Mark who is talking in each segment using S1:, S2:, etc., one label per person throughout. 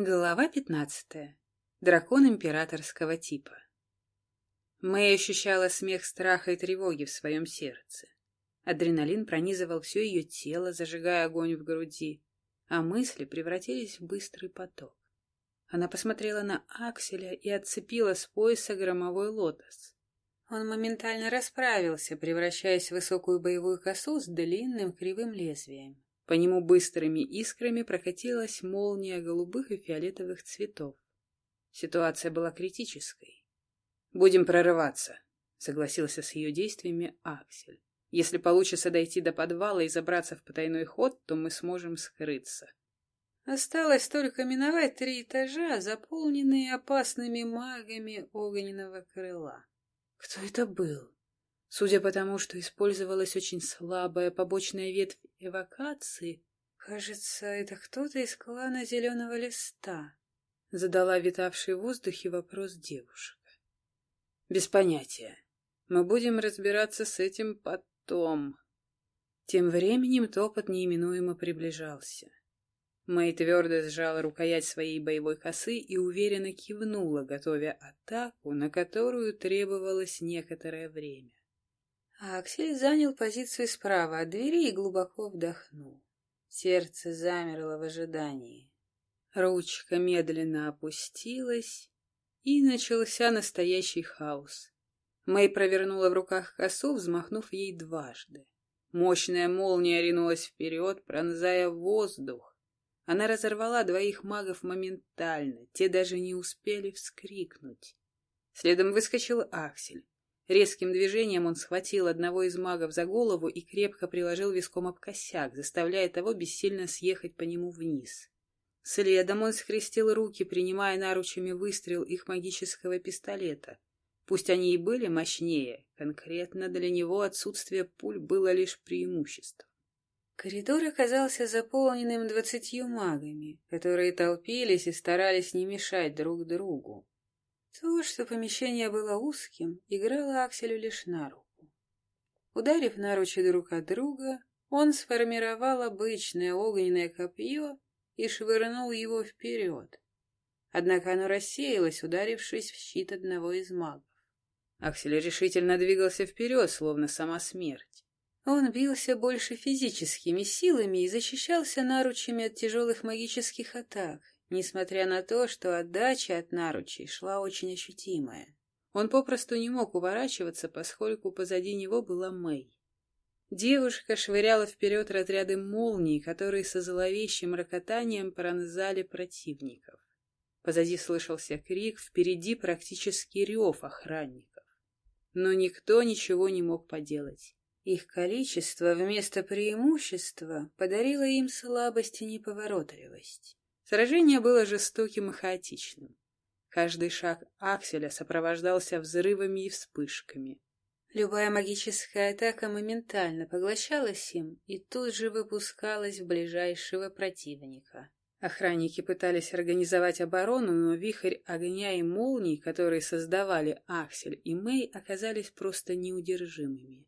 S1: Глава пятнадцатая. Дракон императорского типа. Мэй ощущала смех страха и тревоги в своем сердце. Адреналин пронизывал все ее тело, зажигая огонь в груди, а мысли превратились в быстрый поток. Она посмотрела на Акселя и отцепила с пояса громовой лотос. Он моментально расправился, превращаясь в высокую боевую косу с длинным кривым лезвием. По нему быстрыми искрами прокатилась молния голубых и фиолетовых цветов. Ситуация была критической. «Будем прорываться», — согласился с ее действиями Аксель. «Если получится дойти до подвала и забраться в потайной ход, то мы сможем скрыться». Осталось только миновать три этажа, заполненные опасными магами огненного крыла. Кто это был? Судя по тому, что использовалась очень слабая побочная ветвь эвокации, кажется, это кто-то из клана Зеленого Листа, задала витавший в воздухе вопрос девушка. Без понятия. Мы будем разбираться с этим потом. Тем временем топот неименуемо приближался. Мэй твердо сжала рукоять своей боевой косы и уверенно кивнула, готовя атаку, на которую требовалось некоторое время. А Аксель занял позицию справа от двери и глубоко вдохнул. Сердце замерло в ожидании. Ручка медленно опустилась, и начался настоящий хаос. Мэй провернула в руках косу, взмахнув ей дважды. Мощная молния ринулась вперед, пронзая воздух. Она разорвала двоих магов моментально, те даже не успели вскрикнуть. Следом выскочил Аксель. Резким движением он схватил одного из магов за голову и крепко приложил виском об косяк, заставляя того бессильно съехать по нему вниз. Следом он скрестил руки, принимая наручами выстрел их магического пистолета. Пусть они и были мощнее, конкретно для него отсутствие пуль было лишь преимуществом. Коридор оказался заполненным двадцатью магами, которые толпились и старались не мешать друг другу. То, что помещение было узким, играло Акселю лишь на руку. Ударив наручи друг от друга, он сформировал обычное огненное копье и швырнул его вперед. Однако оно рассеялось, ударившись в щит одного из магов. Аксель решительно двигался вперед, словно сама смерть. Он бился больше физическими силами и защищался наручами от тяжелых магических атак, несмотря на то, что отдача от наручей шла очень ощутимая. Он попросту не мог уворачиваться, поскольку позади него была Мэй. Девушка швыряла вперед разряды молний, которые со зловещим рокотанием пронзали противников. Позади слышался крик, впереди практически рев охранников. Но никто ничего не мог поделать. Их количество вместо преимущества подарило им слабость и неповоротливость. Сражение было жестоким и хаотичным. Каждый шаг Акселя сопровождался взрывами и вспышками. Любая магическая атака моментально поглощалась им и тут же выпускалась в ближайшего противника. Охранники пытались организовать оборону, но вихрь огня и молний, которые создавали Аксель и Мэй, оказались просто неудержимыми.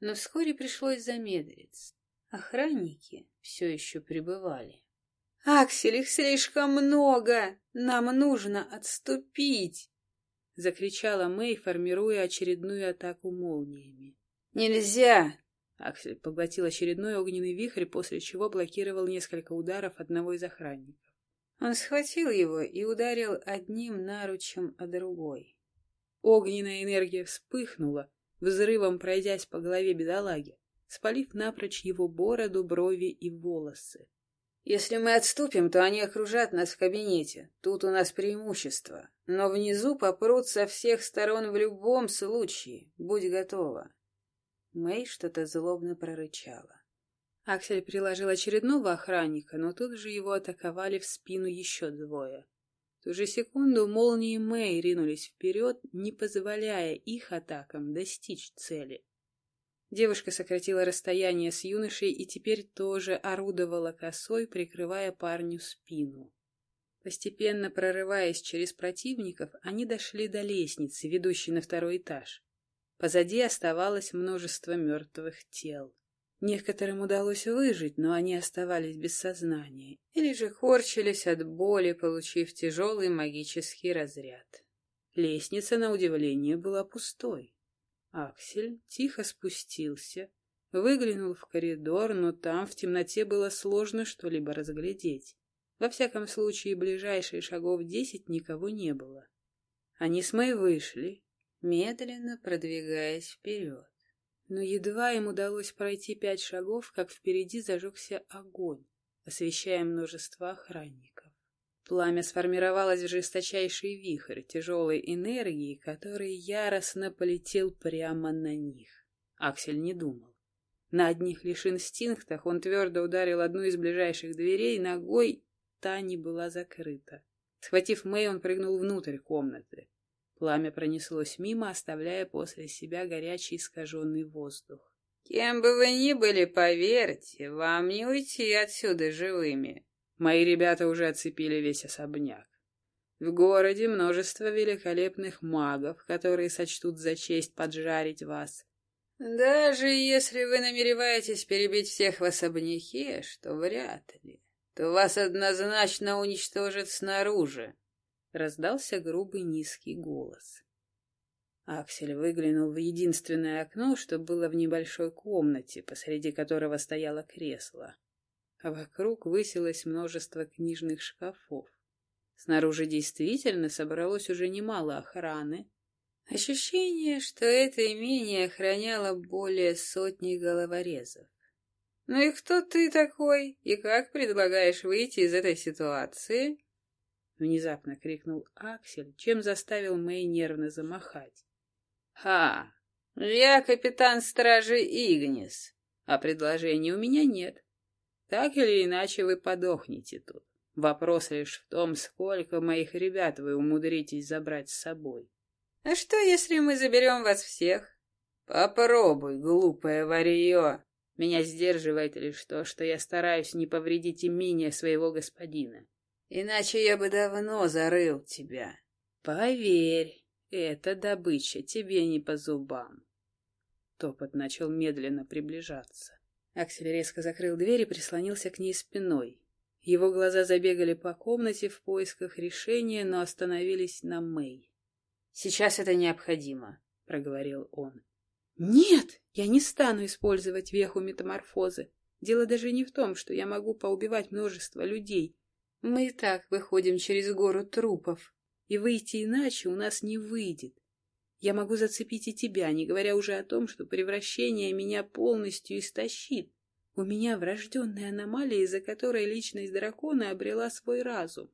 S1: Но вскоре пришлось замедлиться. Охранники все еще пребывали. «Аксель, их слишком много! Нам нужно отступить!» — закричала Мэй, формируя очередную атаку молниями. «Нельзя!» Аксель поглотил очередной огненный вихрь, после чего блокировал несколько ударов одного из охранников. Он схватил его и ударил одним наручем, а другой. Огненная энергия вспыхнула, взрывом пройдясь по голове бедолаги, спалив напрочь его бороду, брови и волосы. Если мы отступим, то они окружат нас в кабинете. Тут у нас преимущество. Но внизу попрут со всех сторон в любом случае. Будь готова. Мэй что-то злобно прорычала. Аксель приложил очередного охранника, но тут же его атаковали в спину еще двое. В ту же секунду молнии Мэй ринулись вперед, не позволяя их атакам достичь цели. Девушка сократила расстояние с юношей и теперь тоже орудовала косой, прикрывая парню спину. Постепенно прорываясь через противников, они дошли до лестницы, ведущей на второй этаж. Позади оставалось множество мертвых тел. Некоторым удалось выжить, но они оставались без сознания или же корчились от боли, получив тяжелый магический разряд. Лестница, на удивление, была пустой. Аксель тихо спустился, выглянул в коридор, но там в темноте было сложно что-либо разглядеть. Во всяком случае, ближайшие шагов десять никого не было. Они с Мэй вышли, медленно продвигаясь вперед. Но едва им удалось пройти пять шагов, как впереди зажегся огонь, освещая множество охранников. Пламя сформировалось в жесточайший вихрь тяжелой энергии, который яростно полетел прямо на них. Аксель не думал. На одних лишь инстинктах он твердо ударил одну из ближайших дверей ногой, та не была закрыта. Схватив Мэй, он прыгнул внутрь комнаты. Пламя пронеслось мимо, оставляя после себя горячий искаженный воздух.
S2: «Кем бы вы ни были, поверьте, вам не уйти отсюда живыми».
S1: Мои ребята уже оцепили весь особняк. В городе множество великолепных магов, которые сочтут за честь поджарить вас.
S2: Даже если вы намереваетесь перебить всех в особняке, что вряд ли, то вас однозначно уничтожат снаружи.
S1: Раздался грубый низкий голос. Аксель выглянул в единственное окно, что было в небольшой комнате, посреди которого стояло кресло. А вокруг высилось множество книжных шкафов. Снаружи действительно собралось уже немало охраны.
S2: Ощущение, что это имение охраняло более сотни головорезов. «Ну и кто ты такой? И как предлагаешь выйти из этой ситуации?»
S1: — внезапно крикнул Аксель, чем заставил Мэй нервно замахать.
S2: «Ха! Я капитан стражи Игнис, а предложений у меня нет. Так или иначе вы подохнете тут. Вопрос лишь в том, сколько моих ребят вы умудритесь забрать с собой. А что, если мы заберем вас всех? Попробуй, глупое варье. Меня сдерживает лишь то, что я стараюсь не повредить имение своего господина. Иначе я бы давно зарыл тебя.
S1: Поверь, эта добыча тебе не по зубам. Топот начал медленно приближаться. Аксель резко закрыл дверь и прислонился к ней спиной. Его глаза забегали по комнате в поисках решения, но остановились на Мэй.
S2: «Сейчас это необходимо», — проговорил он.
S1: «Нет, я не стану использовать веху метаморфозы. Дело даже не в том, что я могу поубивать множество людей. Мы и так выходим через гору трупов, и выйти иначе у нас не выйдет. Я могу зацепить и тебя, не говоря уже о том, что превращение меня полностью истощит. У меня врожденная аномалия, из-за которой личность дракона обрела свой разум.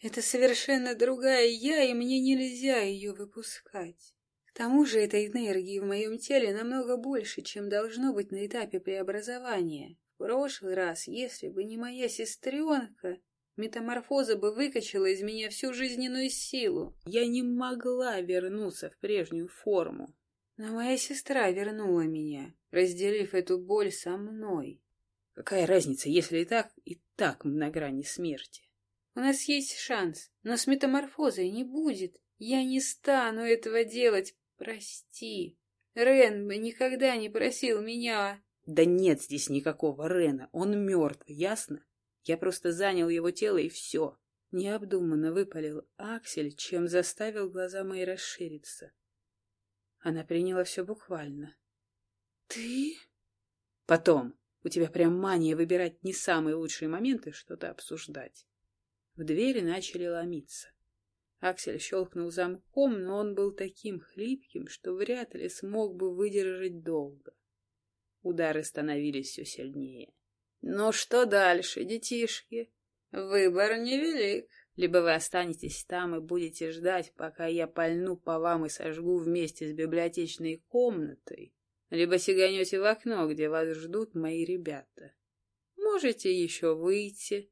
S2: Это совершенно другая я, и мне нельзя ее выпускать. К тому же этой энергии в моем теле намного больше, чем должно быть на этапе преобразования. В прошлый раз, если бы не моя сестренка, Метаморфоза бы выкачала из меня всю жизненную силу. Я не могла вернуться в прежнюю форму. Но моя сестра вернула меня, разделив эту боль со мной.
S1: Какая разница, если и так, и так на грани смерти?
S2: У нас есть шанс, но с метаморфозой не будет. Я не стану этого делать, прости. Рен бы никогда не просил меня...
S1: Да нет здесь никакого Рена, он мертв, ясно? Я просто занял его тело, и все. Необдуманно выпалил Аксель, чем заставил глаза мои расшириться. Она приняла все буквально. «Ты?» «Потом. У тебя прям мания выбирать не самые лучшие моменты, что-то обсуждать». В двери начали ломиться. Аксель щелкнул замком, но он был таким хлипким, что вряд ли смог бы выдержать долго. Удары становились все сильнее.
S2: Ну что дальше, детишки? Выбор невелик.
S1: Либо вы останетесь там и будете ждать, пока я пальну по вам и сожгу вместе с библиотечной комнатой, либо сиганете в окно, где вас ждут мои ребята. Можете еще выйти,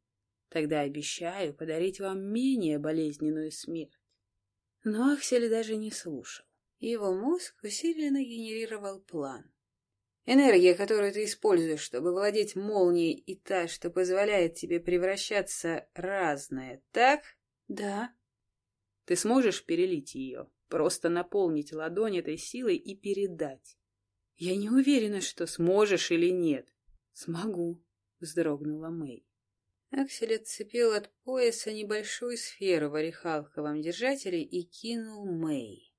S1: тогда обещаю подарить вам менее болезненную смерть. Но Аксель даже не слушал.
S2: Его мозг усиленно генерировал план. Энергия, которую ты используешь, чтобы владеть молнией, и та, что позволяет тебе превращаться, разная, так?
S1: Да. Ты сможешь перелить ее, просто наполнить ладонь этой силой и передать. Я не уверена, что сможешь или нет. Смогу, вздрогнула Мэй.
S2: Аксель отцепил от пояса небольшую сферу в орехалковом держателе и кинул Мэй.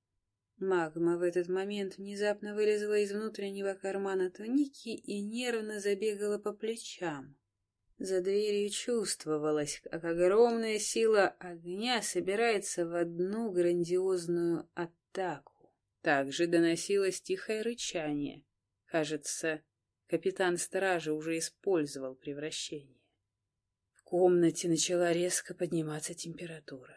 S2: Магма в этот момент внезапно вылезла из внутреннего кармана туники и нервно забегала по плечам. За дверью чувствовалось, как огромная сила огня собирается в одну грандиозную атаку. Также доносилось тихое рычание. Кажется, капитан стражи уже использовал превращение.
S1: В комнате начала резко подниматься температура.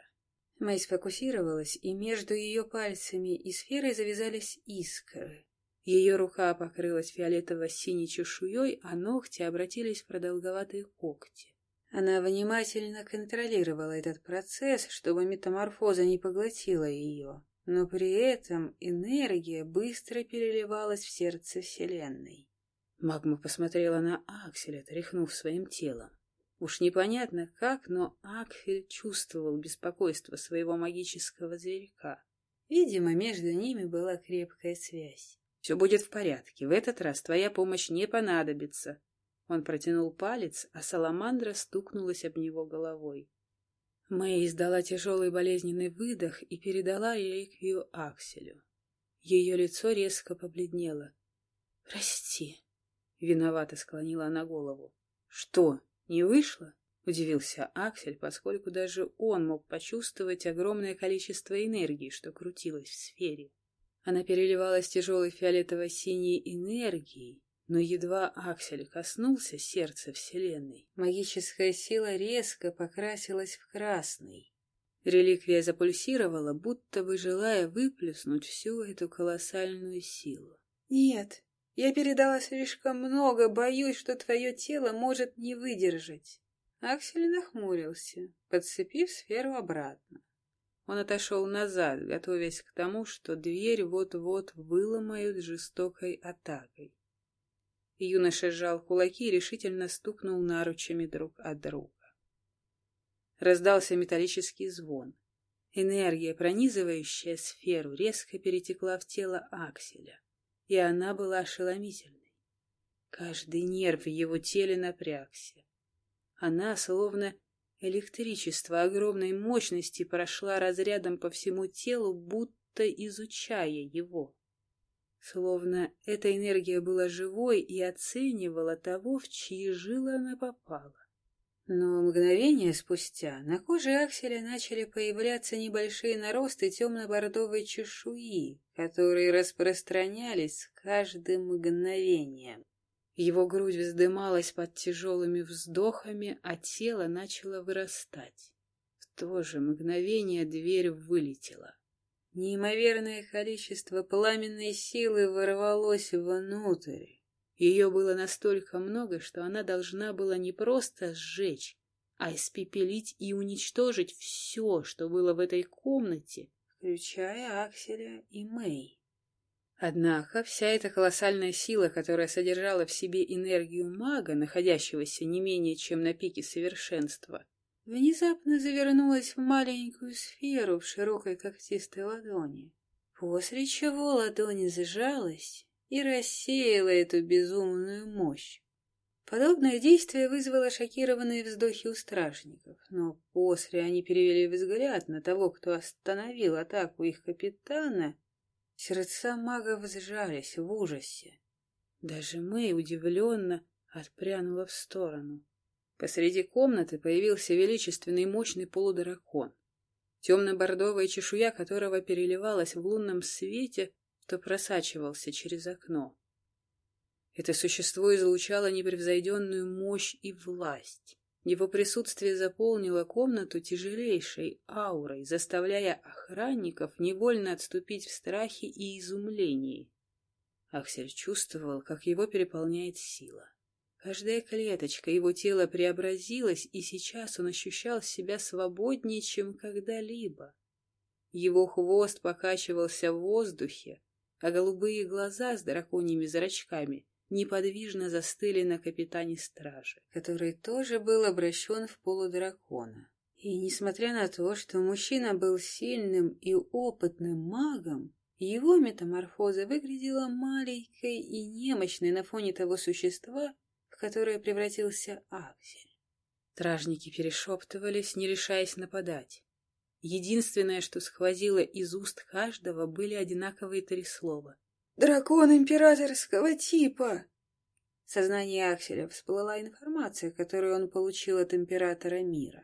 S2: Мэй сфокусировалась, и между ее пальцами и сферой завязались искры.
S1: Ее рука покрылась фиолетово-синей чешуей, а ногти обратились в продолговатые когти.
S2: Она внимательно контролировала этот процесс, чтобы метаморфоза не поглотила ее, но при этом энергия быстро переливалась в сердце Вселенной.
S1: Магма посмотрела на Акселя, тряхнув своим телом. Уж непонятно как, но Аксель чувствовал беспокойство своего магического зверька.
S2: Видимо, между ними была крепкая связь.
S1: Все будет в порядке. В этот раз твоя помощь не понадобится. Он протянул палец, а Саламандра стукнулась об него головой. Мэй издала тяжелый болезненный выдох и передала реликвию Акселю. Ее лицо резко побледнело. «Прости», — виновато склонила она голову. «Что, не вышло?» — удивился Аксель, поскольку даже он мог почувствовать огромное количество энергии, что крутилось в сфере. Она переливалась тяжелой фиолетово-синей энергией, но едва Аксель коснулся сердца Вселенной, магическая сила резко покрасилась в красный. Реликвия запульсировала, будто бы желая выплеснуть всю эту колоссальную силу.
S2: «Нет, я передала слишком много, боюсь, что твое тело может не выдержать». Аксель нахмурился, подцепив сферу обратно.
S1: Он отошел назад, готовясь к тому, что дверь вот-вот выломают жестокой атакой. Юноша сжал кулаки и решительно стукнул наручами друг от друга. Раздался металлический звон. Энергия, пронизывающая сферу, резко перетекла в тело Акселя, и она была ошеломительной. Каждый нерв в его теле напрягся. Она, словно Электричество огромной мощности прошла разрядом по всему телу, будто изучая его. Словно эта энергия была живой и оценивала того, в чьи жилы она попала.
S2: Но мгновение спустя на коже Акселя начали появляться небольшие наросты темно-бордовой чешуи, которые распространялись с каждым мгновением.
S1: Его грудь вздымалась под тяжелыми вздохами, а тело начало вырастать. В то же мгновение дверь вылетела.
S2: Неимоверное количество пламенной силы ворвалось внутрь.
S1: Ее было настолько много, что она должна была не просто сжечь, а испепелить и уничтожить все, что было в этой комнате,
S2: включая Акселя и Мэй.
S1: Однако вся эта колоссальная сила, которая содержала в себе энергию мага, находящегося не менее чем на пике совершенства,
S2: внезапно завернулась в маленькую сферу в широкой когтистой ладони, после чего ладонь сжалась и рассеяла эту безумную мощь. Подобное действие вызвало шокированные вздохи у стражников, но после они перевели взгляд на того, кто остановил атаку их капитана, Сердца магов сжались в ужасе.
S1: Даже Мэй удивленно отпрянула в сторону. Посреди комнаты появился величественный мощный полудракон, темно-бордовая чешуя которого переливалась в лунном свете, то просачивался через окно. Это существо излучало непревзойденную мощь и власть. Его присутствие заполнило комнату тяжелейшей аурой, заставляя охранников невольно отступить в страхе и изумлении. Аксель чувствовал, как его переполняет сила. Каждая клеточка его тела преобразилась, и сейчас он ощущал себя свободнее, чем когда-либо. Его хвост покачивался в воздухе, а голубые глаза с драконьими зрачками неподвижно застыли на капитане стражи,
S2: который тоже был обращен в полудракона. И несмотря на то, что мужчина был сильным и опытным магом, его метаморфоза выглядела маленькой и немощной на фоне того существа, в
S1: которое превратился Аксель. Стражники перешептывались, не решаясь нападать. Единственное, что сквозило из уст каждого, были одинаковые три слова. «Дракон императорского типа!» В сознании Акселя всплыла информация, которую он получил от императора мира.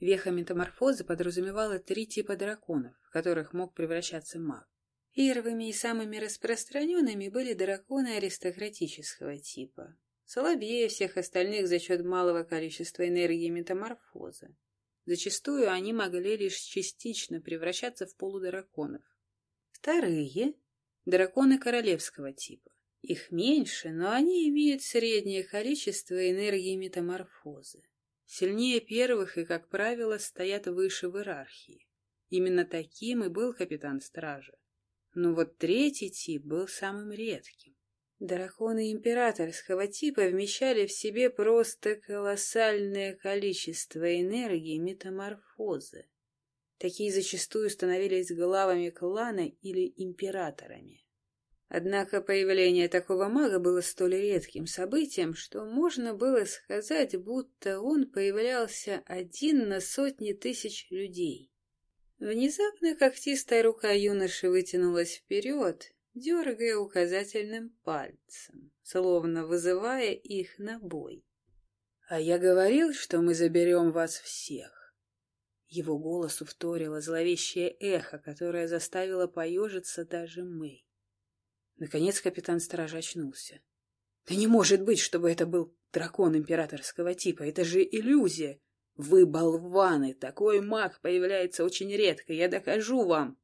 S1: Веха метаморфозы подразумевала три типа драконов, в которых мог превращаться маг. Первыми и самыми распространенными были драконы аристократического типа, слабее всех остальных за счет малого количества энергии метаморфозы. Зачастую они могли лишь частично превращаться в полудраконов. Вторые – драконы королевского типа. Их меньше, но они имеют среднее количество энергии метаморфозы. Сильнее первых и, как правило, стоят выше в иерархии. Именно таким и был капитан стражи. Но вот третий тип был самым редким. Драконы императорского типа вмещали в себе просто колоссальное количество энергии метаморфозы. Такие зачастую становились главами клана или императорами. Однако появление такого мага было столь редким событием, что можно было сказать, будто он появлялся один на сотни тысяч людей. Внезапно когтистая рука юноши вытянулась вперед, дергая указательным пальцем, словно вызывая их на бой. «А я говорил, что мы заберем вас всех!» Его голосу вторило зловещее эхо, которое заставило поежиться даже Мэй. Наконец капитан Стража очнулся. «Да не может быть, чтобы это был дракон императорского типа! Это же иллюзия! Вы болваны! Такой маг появляется очень редко, я докажу вам!»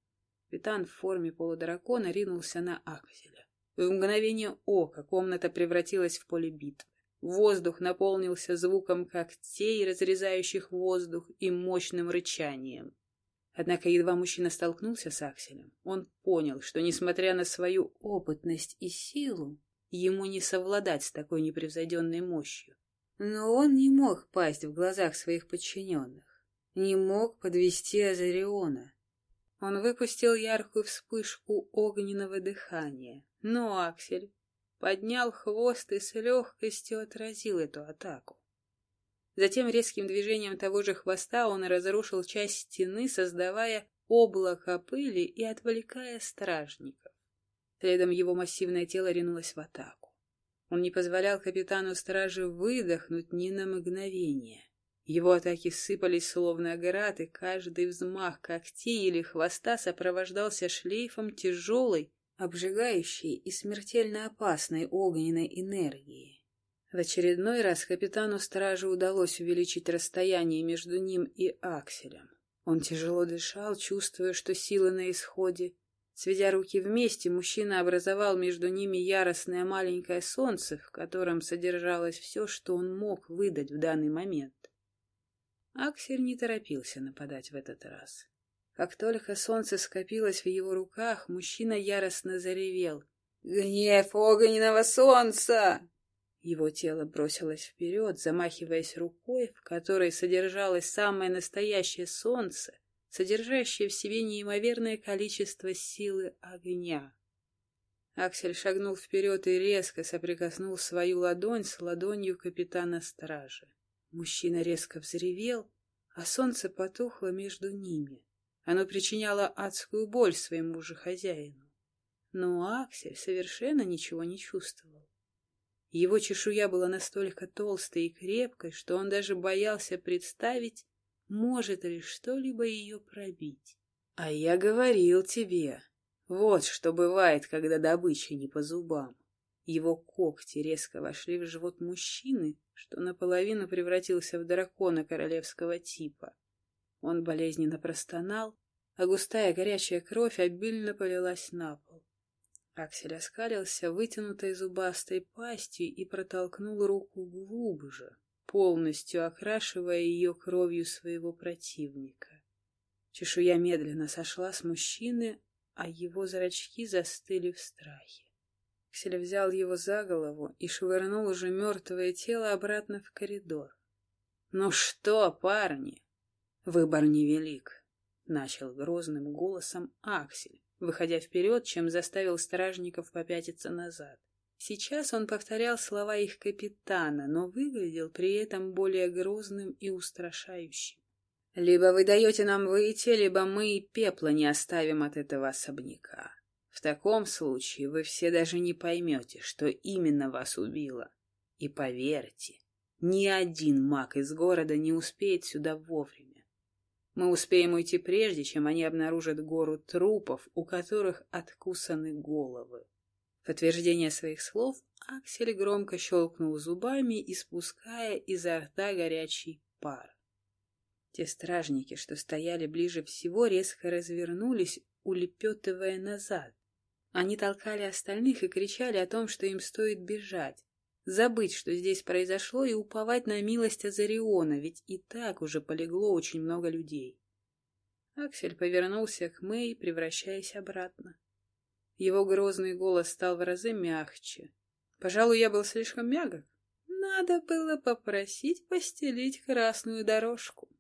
S1: Капитан в форме полудракона ринулся на Акселя. В мгновение ока комната превратилась в поле битвы. Воздух наполнился звуком когтей, разрезающих воздух, и мощным рычанием. Однако едва мужчина столкнулся с Акселем, он понял, что, несмотря на свою опытность и силу, ему не совладать с такой непревзойденной мощью. Но он не мог пасть в глазах своих подчиненных, не мог подвести Азариона, он выпустил яркую вспышку огненного дыхания, но Аксель поднял хвост и с легкостью отразил эту атаку. Затем резким движением того же хвоста он разрушил часть стены, создавая облако пыли и отвлекая стражников. Следом его массивное тело ринулось в атаку. Он не позволял капитану стражи выдохнуть ни на мгновение. Его атаки сыпались словно град, и каждый взмах когтей или хвоста сопровождался шлейфом тяжелой, обжигающей и смертельно опасной огненной энергии. В очередной раз капитану стражи удалось увеличить расстояние между ним и Акселем. Он тяжело дышал, чувствуя, что силы на исходе. Сведя руки вместе, мужчина образовал между ними яростное маленькое солнце, в котором содержалось все, что он мог выдать в данный момент. Аксель не торопился нападать в этот раз. Как только солнце скопилось в его руках, мужчина яростно заревел. «Гнев огненного солнца!» Его тело бросилось вперед, замахиваясь рукой, в которой содержалось самое настоящее солнце, содержащее в себе неимоверное количество силы огня. Аксель шагнул вперед и резко соприкоснул свою ладонь с ладонью капитана стражи. Мужчина резко взревел, а солнце потухло между ними. Оно причиняло адскую боль своему же хозяину. Но Аксель совершенно ничего не чувствовал. Его чешуя была настолько толстой и крепкой, что он даже боялся представить, может ли что-либо ее пробить. — А я говорил тебе, вот что бывает, когда добыча не по зубам. Его когти резко вошли в живот мужчины, что наполовину превратился в дракона королевского типа. Он болезненно простонал, а густая горячая кровь обильно полилась на пол. Аксель оскалился вытянутой зубастой пастью и протолкнул руку глубже, полностью окрашивая ее кровью своего противника. Чешуя медленно сошла с мужчины, а его зрачки застыли в страхе. Ксель взял его за голову и швырнул уже мертвое тело обратно в коридор. «Ну что, парни, выбор невелик», — начал грозным голосом Аксель, выходя вперед, чем заставил стражников попятиться назад. Сейчас он повторял слова их капитана, но выглядел при этом более грозным и устрашающим. «Либо вы даете нам выйти, либо мы и пепла не оставим от этого особняка. В таком случае вы все даже не поймете, что именно вас убило. И поверьте, ни один маг из города не успеет сюда вовремя. Мы успеем уйти прежде, чем они обнаружат гору трупов, у которых откусаны головы. В подтверждение своих слов Аксель громко щелкнул зубами, испуская изо рта горячий пар. Те стражники, что стояли ближе всего, резко развернулись, улепетывая назад. Они толкали остальных и кричали о том, что им стоит бежать, забыть, что здесь произошло, и уповать на милость Азариона, ведь и так уже полегло очень много людей. Аксель повернулся к Мэй, превращаясь обратно. Его грозный голос стал в разы мягче. Пожалуй, я был слишком мягок. Надо было попросить постелить красную дорожку.